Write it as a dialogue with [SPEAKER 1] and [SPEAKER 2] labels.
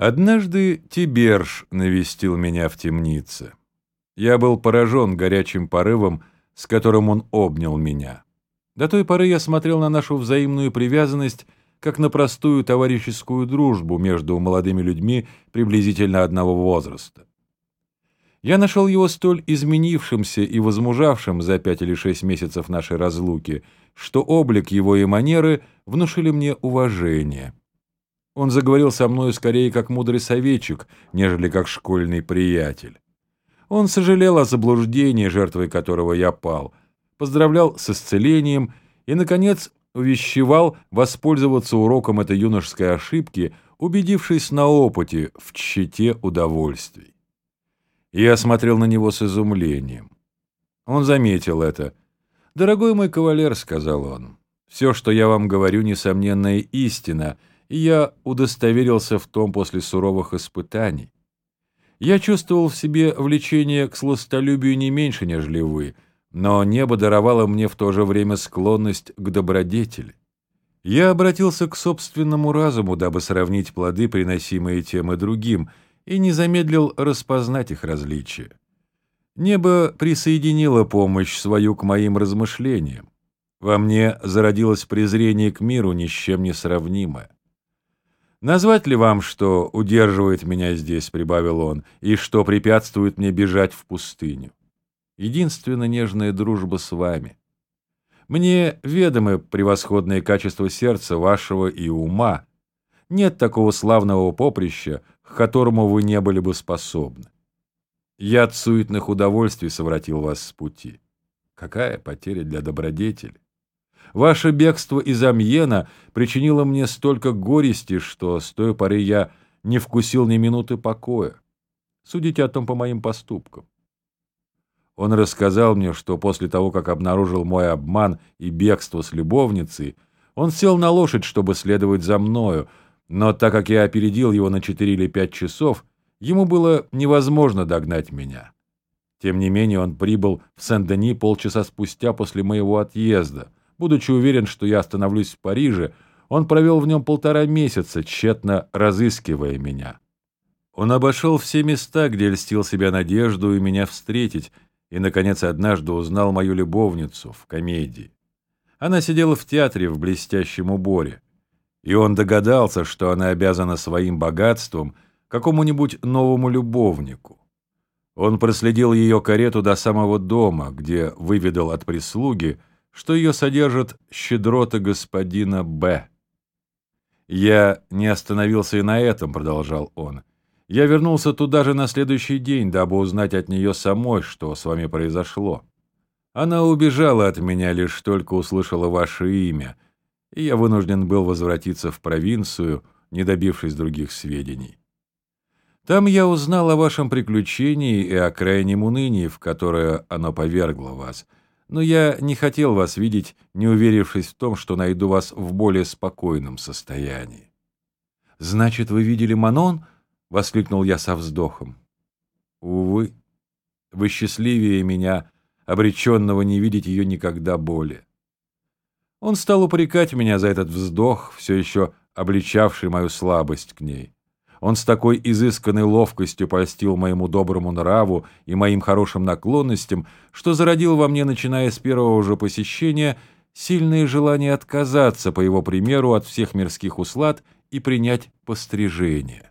[SPEAKER 1] Однажды Тиберж навестил меня в темнице. Я был поражен горячим порывом, с которым он обнял меня. До той поры я смотрел на нашу взаимную привязанность как на простую товарищескую дружбу между молодыми людьми приблизительно одного возраста. Я нашел его столь изменившимся и возмужавшим за пять или шесть месяцев нашей разлуки, что облик его и манеры внушили мне уважение — он заговорил со мною скорее как мудрый советчик, нежели как школьный приятель. Он сожалел о заблуждении, жертвой которого я пал, поздравлял с исцелением и, наконец, увещевал воспользоваться уроком этой юношеской ошибки, убедившись на опыте в тщете удовольствий. Я смотрел на него с изумлением. Он заметил это. «Дорогой мой кавалер», — сказал он, — «все, что я вам говорю, несомненная истина — и я удостоверился в том после суровых испытаний. Я чувствовал в себе влечение к сластолюбию не меньше, нежели вы, но небо даровало мне в то же время склонность к добродетели. Я обратился к собственному разуму, дабы сравнить плоды, приносимые тем и другим, и не замедлил распознать их различия. Небо присоединило помощь свою к моим размышлениям. Во мне зародилось презрение к миру ни с чем не сравнимое. «Назвать ли вам, что удерживает меня здесь?» — прибавил он, «и что препятствует мне бежать в пустыню? Единственно нежная дружба с вами. Мне ведомы превосходные качества сердца вашего и ума. Нет такого славного поприща, к которому вы не были бы способны. Я от суетных удовольствий совратил вас с пути. Какая потеря для добродетели! Ваше бегство из Амьена причинило мне столько горести, что с той поры я не вкусил ни минуты покоя. Судите о том по моим поступкам. Он рассказал мне, что после того, как обнаружил мой обман и бегство с любовницей, он сел на лошадь, чтобы следовать за мною, но так как я опередил его на четыре или пять часов, ему было невозможно догнать меня. Тем не менее он прибыл в Сен-Дени полчаса спустя после моего отъезда — Будучи уверен, что я остановлюсь в Париже, он провел в нем полтора месяца, тщетно разыскивая меня. Он обошел все места, где льстил себя надежду и меня встретить, и, наконец, однажды узнал мою любовницу в комедии. Она сидела в театре в блестящем уборе, и он догадался, что она обязана своим богатством какому-нибудь новому любовнику. Он проследил ее карету до самого дома, где выведал от прислуги, что ее содержит щедрота господина Б. «Я не остановился и на этом», — продолжал он. «Я вернулся туда же на следующий день, дабы узнать от нее самой, что с вами произошло. Она убежала от меня, лишь только услышала ваше имя, и я вынужден был возвратиться в провинцию, не добившись других сведений. Там я узнал о вашем приключении и о крайнем унынии, в которое оно повергло вас — но я не хотел вас видеть, не уверившись в том, что найду вас в более спокойном состоянии. «Значит, вы видели Манон?» — воскликнул я со вздохом. «Увы, вы счастливее меня, обреченного не видеть ее никогда более». Он стал упрекать меня за этот вздох, все еще обличавший мою слабость к ней. Он с такой изысканной ловкостью польстил моему доброму нраву и моим хорошим наклонностям, что зародил во мне, начиная с первого же посещения, сильное желание отказаться, по его примеру, от всех мирских услад и принять пострижение.